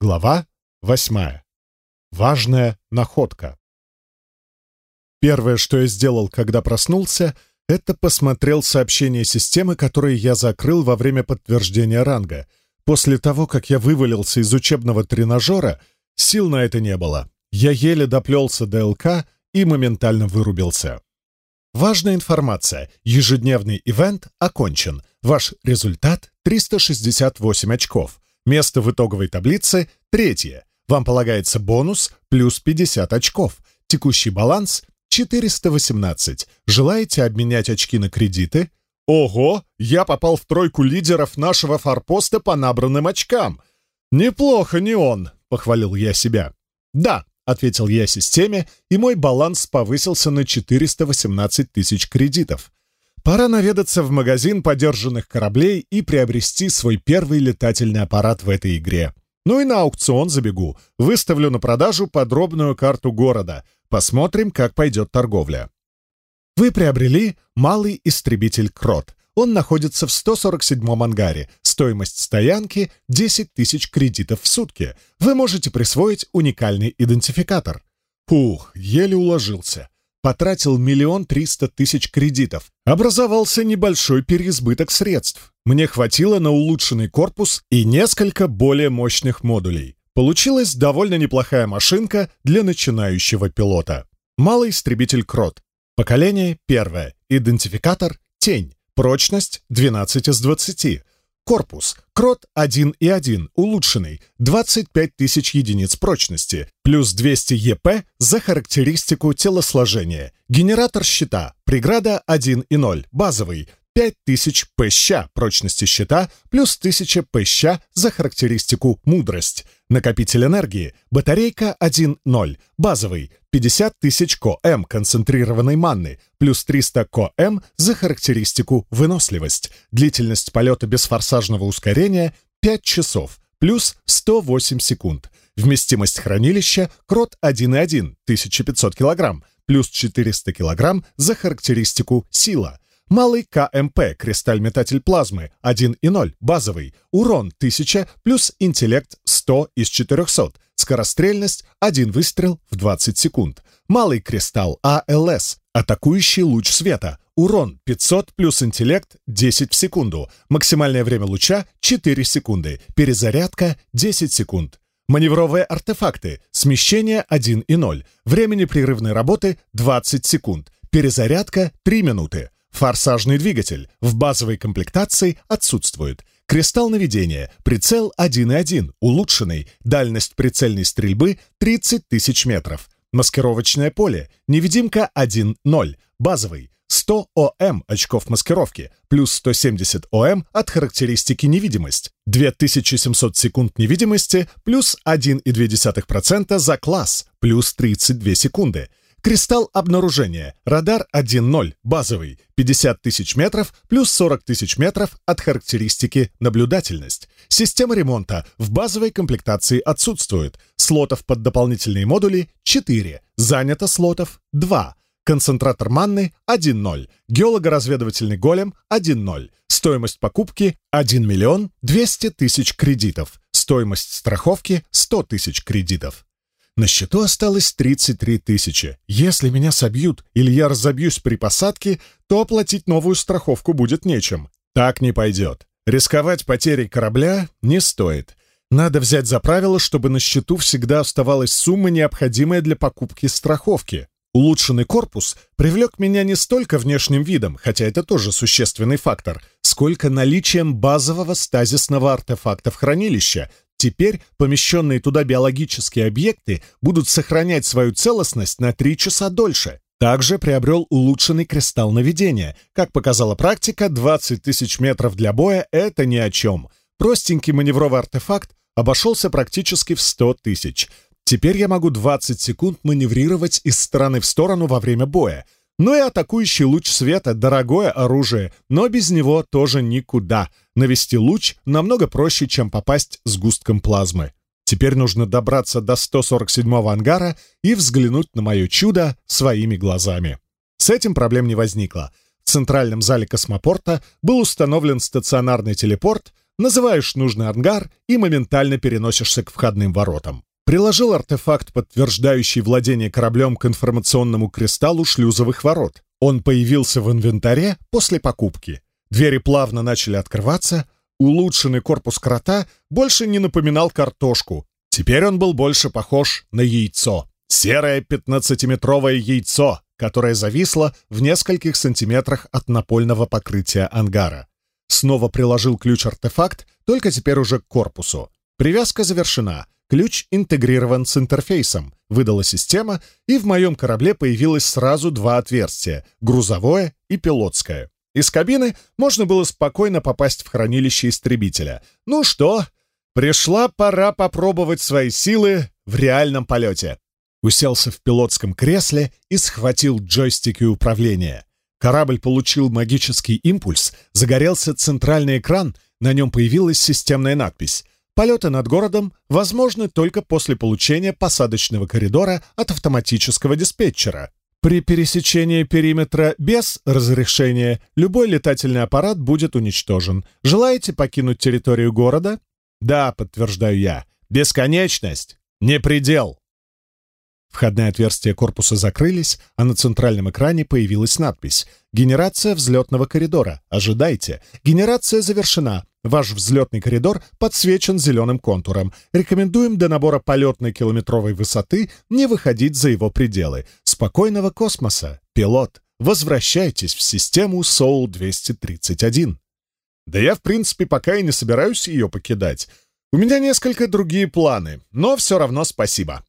Глава восьмая. Важная находка. Первое, что я сделал, когда проснулся, это посмотрел сообщение системы, которое я закрыл во время подтверждения ранга. После того, как я вывалился из учебного тренажера, сил на это не было. Я еле доплелся до ЛК и моментально вырубился. Важная информация. Ежедневный ивент окончен. Ваш результат — 368 очков. Место в итоговой таблице — третье. Вам полагается бонус плюс 50 очков. Текущий баланс — 418. Желаете обменять очки на кредиты? Ого, я попал в тройку лидеров нашего форпоста по набранным очкам. Неплохо не он, — похвалил я себя. Да, — ответил я системе, и мой баланс повысился на 418 тысяч кредитов. Пора наведаться в магазин подержанных кораблей и приобрести свой первый летательный аппарат в этой игре. Ну и на аукцион забегу. Выставлю на продажу подробную карту города. Посмотрим, как пойдет торговля. Вы приобрели малый истребитель «Крот». Он находится в 147-м ангаре. Стоимость стоянки — 10 тысяч кредитов в сутки. Вы можете присвоить уникальный идентификатор. Фух, еле уложился потратил миллион триста тысяч кредитов. Образовался небольшой переизбыток средств. Мне хватило на улучшенный корпус и несколько более мощных модулей. Получилась довольно неплохая машинка для начинающего пилота. Малый истребитель Крот. Поколение первое. Идентификатор «Тень». Прочность 12 из 20. корпус, крот 1,1 улучшенный, 25 тысяч единиц прочности, плюс 200 ЕП за характеристику телосложения. Генератор щита, преграда 1,0, базовый, 5000 пщ прочности щита, плюс 1000 пщ за характеристику мудрость. Накопитель энергии — батарейка 1.0, базовый, 50 тысяч КОМ концентрированной маны, плюс 300 КОМ за характеристику выносливость. Длительность полета без форсажного ускорения — 5 часов, плюс 108 секунд. Вместимость хранилища — крот 1.1, 1500 килограмм плюс 400 килограмм за характеристику сила — Малый КМП, кристалл-метатель плазмы, 1,0, базовый, урон 1000, плюс интеллект 100 из 400, скорострельность 1 выстрел в 20 секунд. Малый кристалл АЛС, атакующий луч света, урон 500 плюс интеллект 10 в секунду, максимальное время луча 4 секунды, перезарядка 10 секунд. Маневровые артефакты, смещение 1 и 0, времени прерывной работы 20 секунд, перезарядка 3 минуты форсажной двигатель, в базовой комплектации отсутствует. Кристалл наведения, прицел 1.1, улучшенный, дальность прицельной стрельбы 30 тысяч метров. Маскировочное поле, невидимка 1.0, базовый, 100 ОМ очков маскировки, плюс 170 ОМ от характеристики невидимость, 2700 секунд невидимости, плюс 1,2% за класс, плюс 32 секунды, Кристалл обнаружения. Радар 1.0, базовый, 50 тысяч метров плюс 40 тысяч метров от характеристики наблюдательность. Система ремонта в базовой комплектации отсутствует. Слотов под дополнительные модули 4, занято слотов 2. Концентратор манны 1.0, геолого-разведывательный голем 1.0. Стоимость покупки 1 миллион 200 тысяч кредитов. Стоимость страховки 100 тысяч кредитов. На счету осталось 33 тысячи. Если меня собьют или я разобьюсь при посадке, то оплатить новую страховку будет нечем. Так не пойдет. Рисковать потерей корабля не стоит. Надо взять за правило, чтобы на счету всегда оставалась сумма, необходимая для покупки страховки. Улучшенный корпус привлек меня не столько внешним видом, хотя это тоже существенный фактор, сколько наличием базового стазисного артефакта в хранилище, Теперь помещенные туда биологические объекты будут сохранять свою целостность на 3 часа дольше. Также приобрел улучшенный кристалл наведения. Как показала практика, 20 тысяч метров для боя — это ни о чем. Простенький маневровый артефакт обошелся практически в 100 тысяч. Теперь я могу 20 секунд маневрировать из стороны в сторону во время боя — ну и атакующий луч света — дорогое оружие, но без него тоже никуда. Навести луч намного проще, чем попасть с густком плазмы. Теперь нужно добраться до 147-го ангара и взглянуть на мое чудо своими глазами. С этим проблем не возникло. В центральном зале космопорта был установлен стационарный телепорт, называешь нужный ангар и моментально переносишься к входным воротам. приложил артефакт, подтверждающий владение кораблем к информационному кристаллу шлюзовых ворот. Он появился в инвентаре после покупки. Двери плавно начали открываться, улучшенный корпус крота больше не напоминал картошку. Теперь он был больше похож на яйцо. Серое 15-метровое яйцо, которое зависло в нескольких сантиметрах от напольного покрытия ангара. Снова приложил ключ-артефакт, только теперь уже к корпусу. Привязка завершена. Ключ интегрирован с интерфейсом. Выдала система, и в моем корабле появилось сразу два отверстия — грузовое и пилотское. Из кабины можно было спокойно попасть в хранилище истребителя. Ну что, пришла пора попробовать свои силы в реальном полете. Уселся в пилотском кресле и схватил джойстики управления. Корабль получил магический импульс, загорелся центральный экран, на нем появилась системная надпись — Полеты над городом возможны только после получения посадочного коридора от автоматического диспетчера. При пересечении периметра без разрешения любой летательный аппарат будет уничтожен. Желаете покинуть территорию города? Да, подтверждаю я. Бесконечность — не предел. Входные отверстия корпуса закрылись, а на центральном экране появилась надпись «Генерация взлетного коридора. Ожидайте. Генерация завершена. Ваш взлетный коридор подсвечен зеленым контуром. Рекомендуем до набора полетной километровой высоты не выходить за его пределы. Спокойного космоса, пилот. Возвращайтесь в систему Соул-231». Да я, в принципе, пока и не собираюсь ее покидать. У меня несколько другие планы, но все равно спасибо.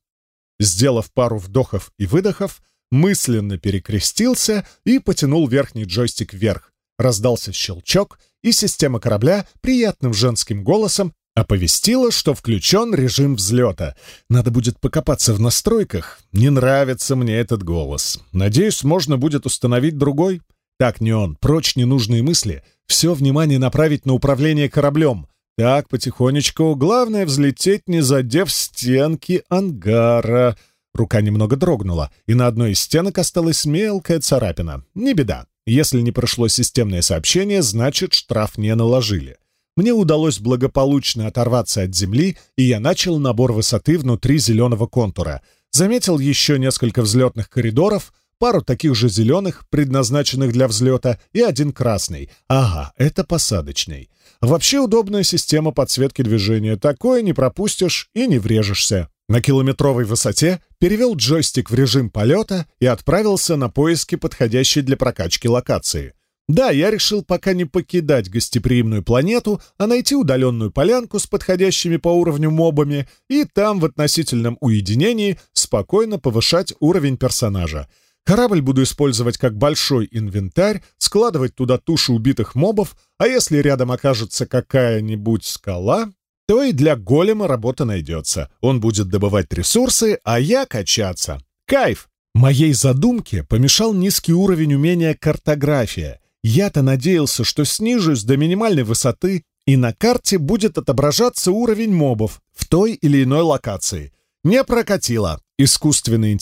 Сделав пару вдохов и выдохов, мысленно перекрестился и потянул верхний джойстик вверх. раздался щелчок, и система корабля приятным женским голосом оповестила, что включен режим взлета. Надо будет покопаться в настройках. Не нравится мне этот голос. Надеюсь, можно будет установить другой. Так не он, прочь ненужные мысли, все внимание направить на управление кораблем. Так, потихонечку, главное взлететь, не задев стенки ангара. Рука немного дрогнула, и на одной из стенок осталась мелкая царапина. Не беда, если не прошло системное сообщение, значит, штраф не наложили. Мне удалось благополучно оторваться от земли, и я начал набор высоты внутри зеленого контура. Заметил еще несколько взлетных коридоров, пару таких же зеленых, предназначенных для взлета, и один красный. Ага, это посадочный. Вообще удобная система подсветки движения. Такое не пропустишь и не врежешься. На километровой высоте перевел джойстик в режим полета и отправился на поиски подходящей для прокачки локации. Да, я решил пока не покидать гостеприимную планету, а найти удаленную полянку с подходящими по уровню мобами и там в относительном уединении спокойно повышать уровень персонажа. Корабль буду использовать как большой инвентарь, складывать туда туши убитых мобов, а если рядом окажется какая-нибудь скала, то и для голема работа найдется. Он будет добывать ресурсы, а я качаться. Кайф! Моей задумке помешал низкий уровень умения картография. Я-то надеялся, что снижусь до минимальной высоты, и на карте будет отображаться уровень мобов в той или иной локации. Не прокатило. Искусственный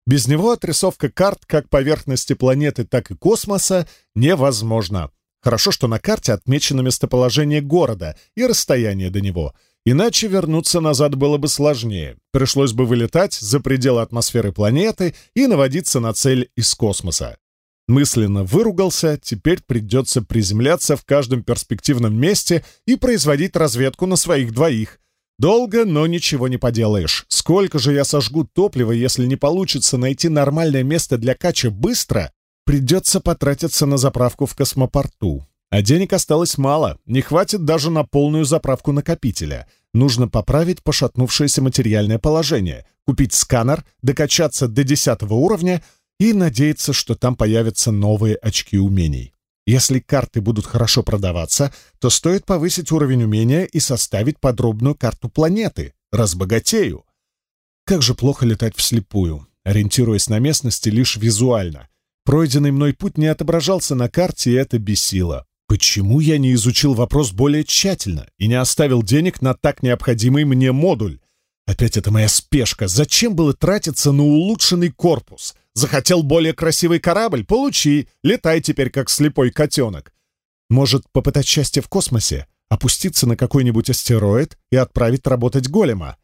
интеллект сразу предупредил, что уровень умения недостаточно высок, да и к тому же отсутствует дополнительный модуль — сканер. Без него отрисовка карт как поверхности планеты, так и космоса невозможна. Хорошо, что на карте отмечено местоположение города и расстояние до него. Иначе вернуться назад было бы сложнее. Пришлось бы вылетать за пределы атмосферы планеты и наводиться на цель из космоса. Мысленно выругался, теперь придется приземляться в каждом перспективном месте и производить разведку на своих двоих. Долго, но ничего не поделаешь. Сколько же я сожгу топлива, если не получится найти нормальное место для кача быстро? Придется потратиться на заправку в космопорту. А денег осталось мало, не хватит даже на полную заправку накопителя. Нужно поправить пошатнувшееся материальное положение, купить сканер, докачаться до 10 уровня — и надеяться, что там появятся новые очки умений. Если карты будут хорошо продаваться, то стоит повысить уровень умения и составить подробную карту планеты. Разбогатею. Как же плохо летать вслепую, ориентируясь на местности лишь визуально. Пройденный мной путь не отображался на карте, и это бесило. Почему я не изучил вопрос более тщательно и не оставил денег на так необходимый мне модуль? Опять это моя спешка. Зачем было тратиться на улучшенный корпус? Захотел более красивый корабль? Получи. Летай теперь, как слепой котенок. Может, попытать счастье в космосе? Опуститься на какой-нибудь астероид и отправить работать голема?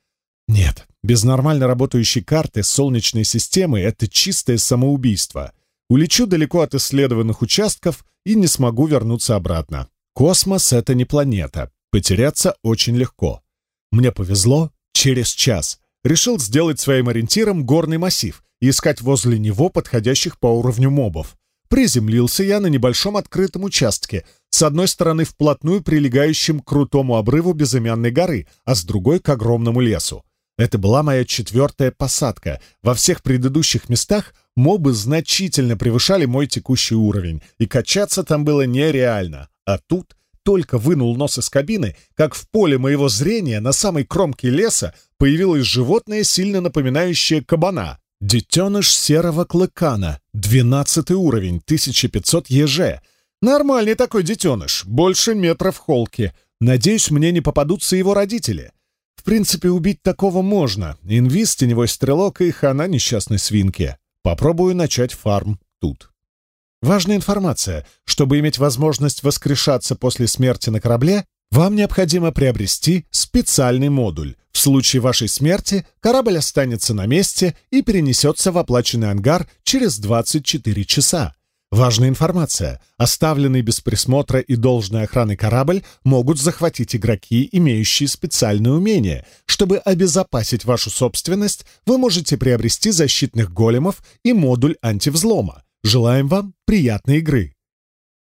Нет, без нормально работающей карты Солнечной системы это чистое самоубийство. Улечу далеко от исследованных участков и не смогу вернуться обратно. Космос — это не планета. Потеряться очень легко. Мне повезло, через час. Решил сделать своим ориентиром горный массив и искать возле него подходящих по уровню мобов. Приземлился я на небольшом открытом участке, с одной стороны вплотную прилегающим к крутому обрыву безымянной горы, а с другой — к огромному лесу. Это была моя четвертая посадка. Во всех предыдущих местах мобы значительно превышали мой текущий уровень, и качаться там было нереально. А тут только вынул нос из кабины, как в поле моего зрения на самой кромке леса появилось животное, сильно напоминающее кабана. Детеныш серого клыкана, 12 уровень, 1500 еже. Нормальный такой детеныш, больше метра в холке. Надеюсь, мне не попадутся его родители. В принципе, убить такого можно. Инвиз, теневой стрелок и хана несчастной свинки. Попробую начать фарм тут. Важная информация. Чтобы иметь возможность воскрешаться после смерти на корабле, вам необходимо приобрести специальный модуль. В случае вашей смерти корабль останется на месте и перенесется в оплаченный ангар через 24 часа. Важная информация. Оставленный без присмотра и должной охраны корабль могут захватить игроки, имеющие специальные умения. Чтобы обезопасить вашу собственность, вы можете приобрести защитных големов и модуль антивзлома. желаем вам приятной игры».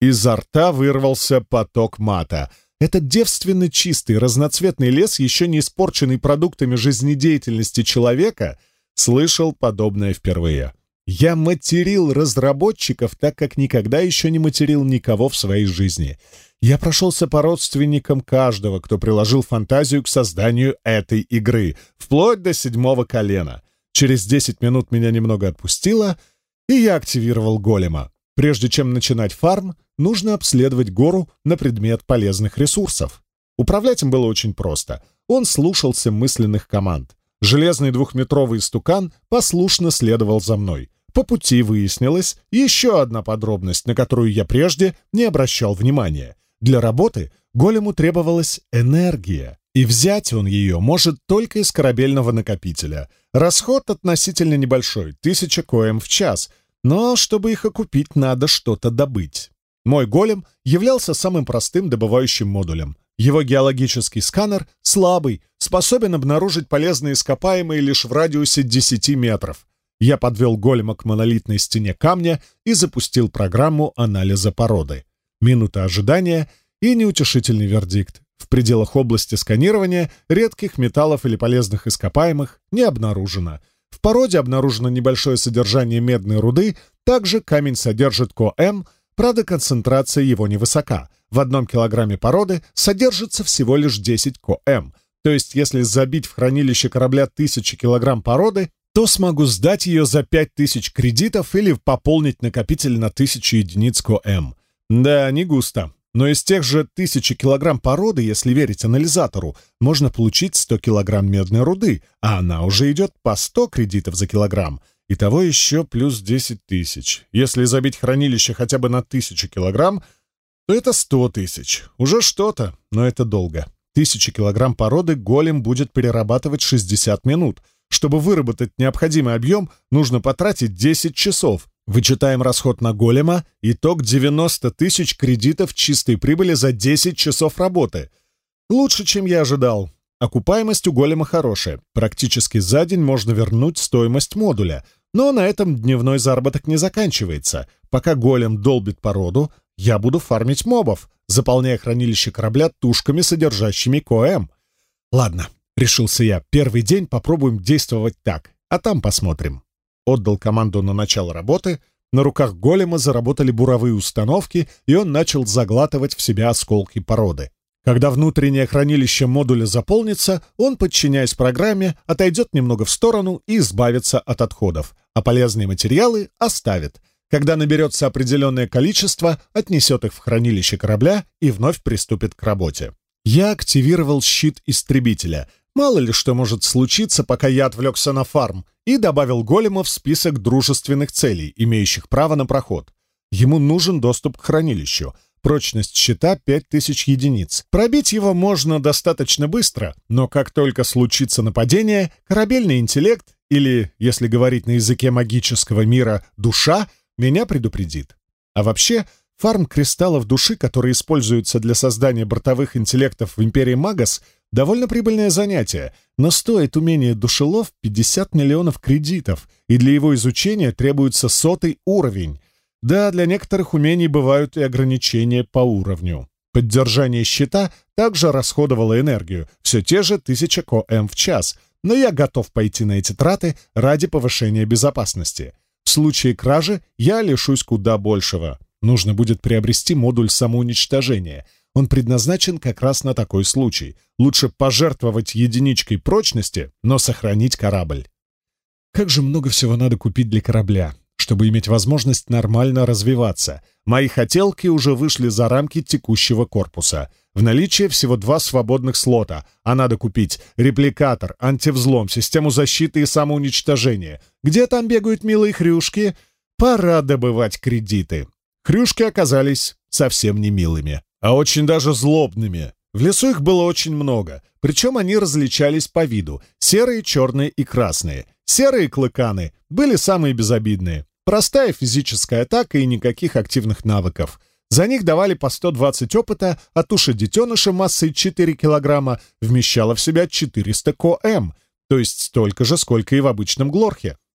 Изо рта вырвался поток мата. Этот девственно чистый разноцветный лес, еще не испорченный продуктами жизнедеятельности человека, слышал подобное впервые. Я материл разработчиков, так как никогда еще не материл никого в своей жизни. Я прошелся по родственникам каждого, кто приложил фантазию к созданию этой игры, вплоть до седьмого колена. Через десять минут меня немного отпустило — и я активировал голема. Прежде чем начинать фарм, нужно обследовать гору на предмет полезных ресурсов. Управлять им было очень просто. Он слушался мысленных команд. Железный двухметровый стукан послушно следовал за мной. По пути выяснилось еще одна подробность, на которую я прежде не обращал внимания. Для работы голему требовалась энергия, и взять он ее может только из корабельного накопителя — Расход относительно небольшой, тысяча коем в час, но чтобы их окупить, надо что-то добыть. Мой голем являлся самым простым добывающим модулем. Его геологический сканер слабый, способен обнаружить полезные ископаемые лишь в радиусе 10 метров. Я подвел голема к монолитной стене камня и запустил программу анализа породы. Минута ожидания и неутешительный вердикт. В в пределах области сканирования редких металлов или полезных ископаемых не обнаружено. В породе обнаружено небольшое содержание медной руды, также камень содержит КОМ, правда концентрация его невысока. В одном килограмме породы содержится всего лишь 10 КОМ, то есть если забить в хранилище корабля 1000 килограмм породы, то смогу сдать ее за 5000 кредитов или пополнить накопитель на 1000 единиц КОМ. Да, не густо. Но из тех же тысячи килограмм породы, если верить анализатору, можно получить 100 килограмм медной руды, а она уже идет по 100 кредитов за килограмм. Итого еще плюс 10 тысяч. Если забить хранилище хотя бы на тысячу килограмм, то это 100 тысяч. Уже что-то, но это долго. Тысячи килограмм породы голем будет перерабатывать 60 минут. Чтобы выработать необходимый объем, нужно потратить 10 часов. Вычитаем расход на голема, итог 90 тысяч кредитов чистой прибыли за 10 часов работы. Лучше, чем я ожидал. Окупаемость у голема хорошая. Практически за день можно вернуть стоимость модуля. Но на этом дневной заработок не заканчивается. Пока голем долбит породу, я буду фармить мобов, заполняя хранилище корабля тушками, содержащими КОМ. Ладно, решился я, первый день попробуем действовать так, а там посмотрим. отдал команду на начало работы. На руках голема заработали буровые установки, и он начал заглатывать в себя осколки породы. Когда внутреннее хранилище модуля заполнится, он, подчиняясь программе, отойдет немного в сторону и избавится от отходов, а полезные материалы оставит. Когда наберется определенное количество, отнесет их в хранилище корабля и вновь приступит к работе. Я активировал щит истребителя — Мало ли что может случиться, пока я отвлекся на фарм, и добавил голема в список дружественных целей, имеющих право на проход. Ему нужен доступ к хранилищу. Прочность щита 5000 единиц. Пробить его можно достаточно быстро, но как только случится нападение, корабельный интеллект, или, если говорить на языке магического мира, душа, меня предупредит. А вообще, фарм кристаллов души, которые используются для создания бортовых интеллектов в Империи Магас, довольно прибыльное занятие, но стоит умение душелов 50 миллионов кредитов, и для его изучения требуется сотый уровень. Да, для некоторых умений бывают и ограничения по уровню. Поддержание щита также расходовало энергию, все те же 1000 КМ в час, но я Нужно будет приобрести модуль самоуничтожения. Он предназначен как раз на такой случай. Лучше пожертвовать единичкой прочности, но сохранить корабль. Как же много всего надо купить для корабля, чтобы иметь возможность нормально развиваться. Мои хотелки уже вышли за рамки текущего корпуса. В наличии всего два свободных слота, а надо купить репликатор, антивзлом, систему защиты и самоуничтожения. Где там бегают милые хрюшки? Пора добывать кредиты. Хрюшки оказались совсем не милыми, а очень даже злобными. В лесу их было очень много, причем они различались по виду — серые, черные и красные. Серые клыканы были самые безобидные. Простая физическая атака и никаких активных навыков. За них давали по 120 опыта, а туша детеныша массой 4 килограмма вмещала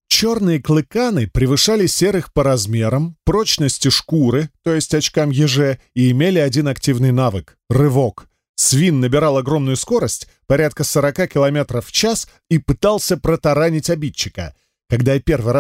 в себя 400 КМ, то есть столько же, сколько и в обычном глорхе. Черные клыканы превышали серых по размерам, прочности шкуры, то есть очкам еже, и имели один активный навык — рывок. Свин набирал огромную скорость, порядка 40 км в час, и пытался протаранить обидчика — когда я первый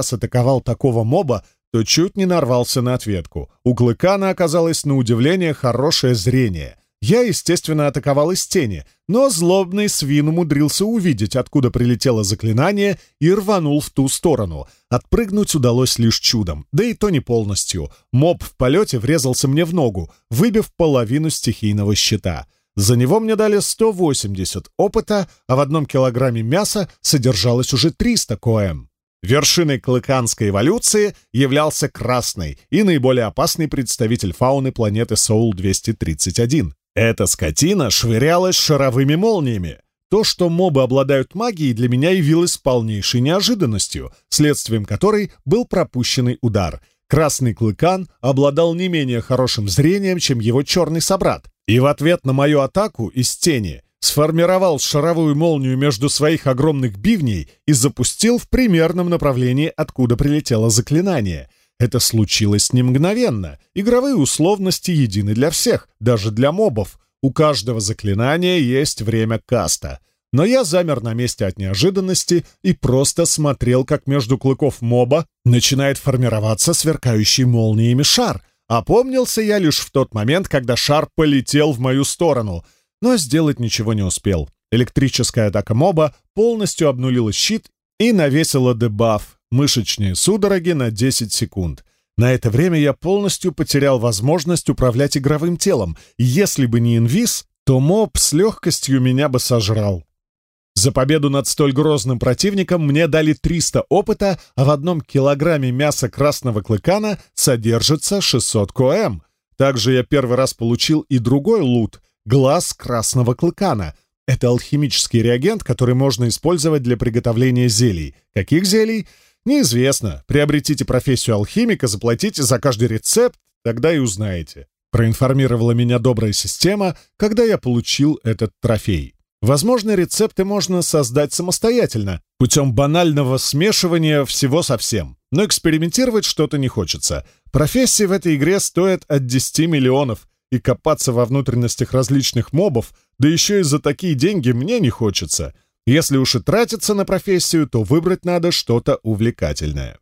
раз атаковал такого моба, то чуть не нарвался на ответку. У Клыкана оказалось на удивление хорошее зрение. Я, естественно, атаковал из тени, но злобный свин умудрился увидеть, откуда прилетело заклинание, и рванул в ту сторону. Отпрыгнуть удалось лишь чудом, да и то не полностью. Моб в полете врезался мне в ногу, выбив половину стихийного щита. За него мне дали 180 опыта, а в одном килограмме мяса содержалось уже 300 коэм. Вершиной клыканской эволюции являлся красный и наиболее опасный представитель фауны планеты Соул-231. Эта скотина швырялась шаровыми молниями. То, что мобы обладают магией, для меня явилось полнейшей неожиданностью, следствием которой был пропущенный удар. Красный клыкан обладал не менее хорошим зрением, чем его черный собрат, и в ответ на мою атаку из тени сформировал шаровую молнию между своих огромных бивней и запустил в примерном направлении, откуда прилетело заклинание — это случилось не мгновенно. Игровые условности едины для всех, даже для мобов. У каждого заклинания есть время каста. Но я замер на месте от неожиданности и просто смотрел, как между клыков моба начинает формироваться сверкающий молниями шар. Опомнился я лишь в тот момент, когда шар полетел в мою сторону. Но сделать ничего не успел. Электрическая атака моба полностью обнулила щит и навесила дебаф мышечные судороги на 10 секунд. На это время я полностью потерял возможность управлять игровым телом. Если бы не инвиз, то моб с легкостью меня бы сожрал. За победу над столь грозным противником мне дали 300 опыта, а в одном килограмме мяса красного клыкана содержится 600 коэм. Также я первый раз получил и другой лут — глаз красного клыкана. Это алхимический реагент, который можно использовать для приготовления зелий. Каких зелий? Неизвестно. Приобретите профессию алхимика, заплатите за каждый рецепт, тогда и узнаете. Проинформировала меня добрая система, когда я получил этот трофей. Возможно, рецепты можно создать самостоятельно, путем банального смешивания всего со всем. Но экспериментировать что-то не хочется. Профессии в этой игре стоят от 10 миллионов, и копаться во внутренностях различных мобов, да еще и за такие деньги мне не хочется — если уж и тратиться на профессию, то выбрать надо что-то увлекательное.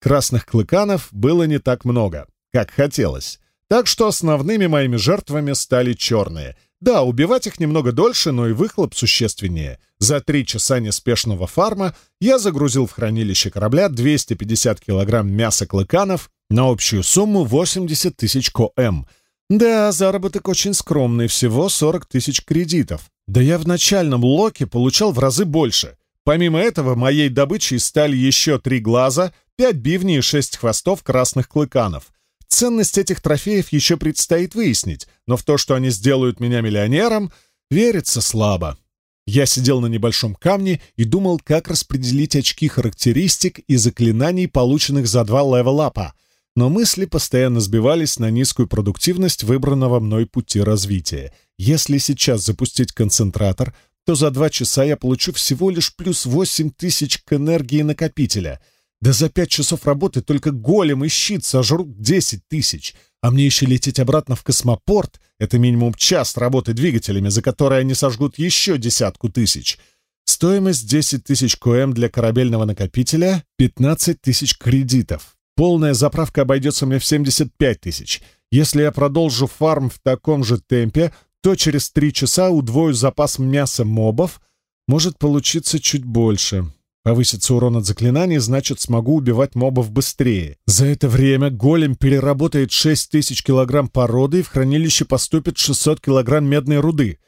Красных клыканов было не так много, как хотелось, так что основными моими жертвами стали черные. Да, убивать их немного дольше, но и выхлоп существеннее. За три часа неспешного фарма я загрузил в хранилище корабля 250 килограмм мяса клыканов на общую сумму 80 тысяч КОМ — да, заработок очень скромный, всего 40 тысяч кредитов. Да я в начальном локе получал в разы больше. Помимо этого, моей добычей стали еще три глаза, пять бивней и шесть хвостов красных клыканов. Ценность этих трофеев еще предстоит выяснить, но в то, что они сделают меня миллионером, верится слабо. Я сидел на небольшом камне и думал, как распределить очки характеристик и заклинаний, полученных за два левелапа — но мысли постоянно сбивались на низкую продуктивность выбранного мной пути развития. Если сейчас запустить концентратор, то за два часа я получу всего лишь плюс 8 тысяч к энергии накопителя. Да за пять часов работы только голем и щит сожрут 10 тысяч. А мне еще лететь обратно в космопорт — это минимум час работы двигателями, за который они сожгут еще десятку тысяч. Стоимость 10 тысяч КМ для корабельного накопителя — 15 тысяч кредитов. Полная заправка обойдется мне в 75 тысяч. Если я продолжу фарм в таком же темпе, то через три часа удвою запас мяса мобов, может получиться чуть больше. Повысится урон от заклинаний, значит, смогу убивать мобов быстрее. За это время голем переработает 6000 килограмм породы, и в хранилище поступит 600 килограмм медной руды.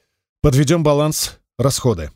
Подведем баланс расходы.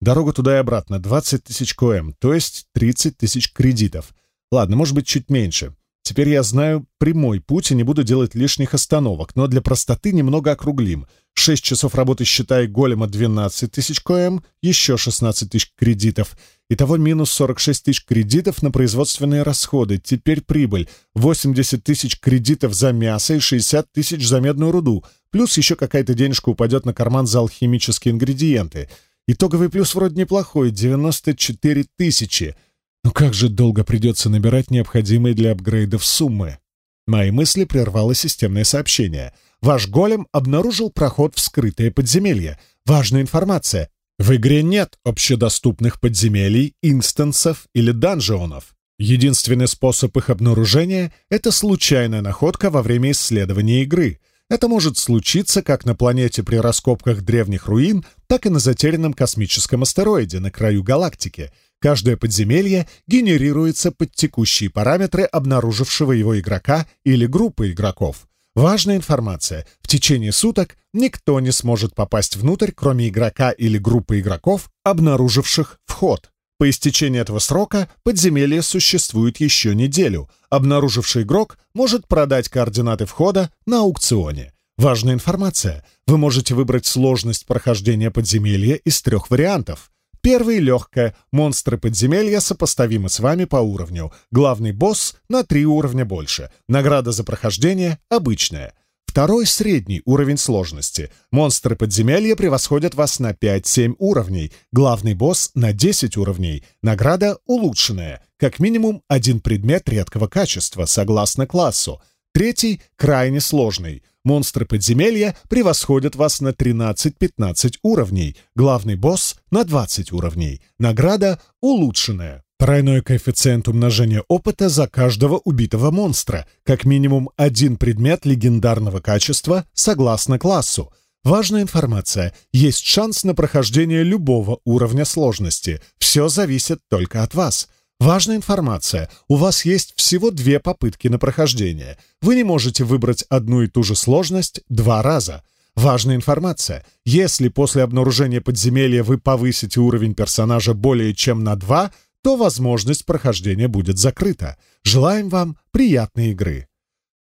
Дорога туда и обратно 20 тысяч КМ, то есть 30 тысяч кредитов. Ладно, может быть, чуть меньше. Теперь я знаю прямой путь и не буду делать лишних остановок, но для простоты немного округлим. 6 часов работы, считай, голема 12 тысяч КМ, еще 16 тысяч кредитов. Итого минус 46 тысяч кредитов на производственные расходы. Теперь прибыль. 80 тысяч кредитов за мясо и 60 тысяч за медную руду. Плюс еще какая-то денежка упадет на карман за алхимические ингредиенты. Итоговый плюс вроде неплохой — 94 тысячи. Но как же долго придется набирать необходимые для апгрейдов суммы? Мои мысли прервало системное сообщение. Ваш голем обнаружил проход в скрытое подземелье. Важная информация. В игре нет общедоступных подземелий, инстансов или данжеонов. Единственный способ их обнаружения — это случайная находка во время исследования игры. Это может случиться как на планете при раскопках древних руин, так и на затерянном космическом астероиде на краю галактики. Каждое подземелье генерируется под текущие параметры обнаружившего его игрока или группы игроков. Важная информация. В течение суток никто не сможет попасть внутрь, кроме игрока или группы игроков, обнаруживших вход. По истечении этого срока подземелье существует еще неделю. Обнаруживший игрок может продать координаты входа на аукционе. Важная информация. Вы можете выбрать сложность прохождения подземелья из трех вариантов. Первый — легкое. Монстры подземелья сопоставимы с вами по уровню. Главный босс — на три уровня больше. Награда за прохождение — обычная. Второй — средний уровень сложности. Монстры подземелья превосходят вас на 5-7 уровней. Главный босс — на 10 уровней. Награда улучшенная. Как минимум один предмет редкого качества, согласно классу. Третий — крайне сложный. Монстры подземелья превосходят вас на 13-15 уровней. Главный босс — на 20 уровней. Награда улучшенная. Тройной коэффициент умножения опыта за каждого убитого монстра. Как минимум один предмет легендарного качества согласно классу. Важная информация. Есть шанс на прохождение любого уровня сложности. Все зависит только от вас. Важная информация. У вас есть всего две попытки на прохождение. Вы не можете выбрать одну и ту же сложность два раза. Важная информация. Если после обнаружения подземелья вы повысите уровень персонажа более чем на 2, то возможность прохождения будет закрыта. Желаем вам приятной игры.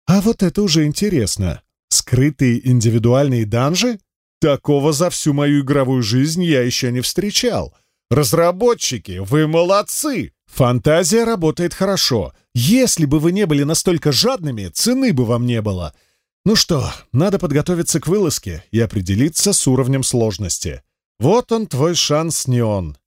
А вот это уже интересно. Скрытые индивидуальные данжи? Такого за всю мою игровую жизнь я еще не встречал. Разработчики, вы молодцы! Фантазия работает хорошо. Если бы вы не были настолько жадными, цены бы вам не было. Ну что, надо подготовиться к вылазке и определиться с уровнем сложности. Вот он, твой шанс, Неон.